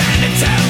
sanitary